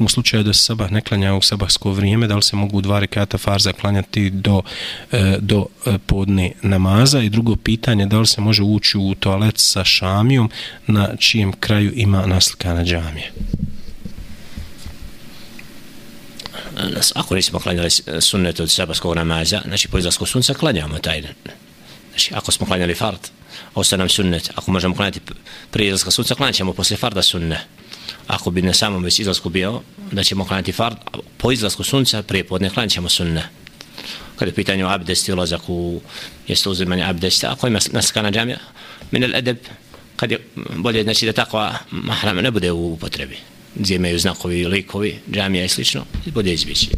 U slučaju da se sabah ne klanja u sabahsko vrijeme, da li se mogu dva rekata farza klanjati do, e, do e, podne namaza? I drugo pitanje, da li se može ući u toalet sa šamijom na čijem kraju ima naslikana džamije? Ako nismo klanjali sunnet od sabahskog namaza, znači po izlasku sunca klanjamo taj. dan. Znači, ako smo klanjali fard, ostaje nam sunnet. Ako možemo klanjati prije izlaska sunca, klanjamo poslije farda sunnet ako bi na samom već izlasku bio, da ćemo klanjati fard, po izlasku sunca prije podne klanjat ćemo sunne. Kada je pitanje o abdesti, ulazak u jeste uzimanje abdesta, ako ima naskana džamija, min el edeb, kad je bolje znači da takva mahrama ne bude u upotrebi, Zimeju znakovi, likovi, džamija i slično, bolje izbjeći.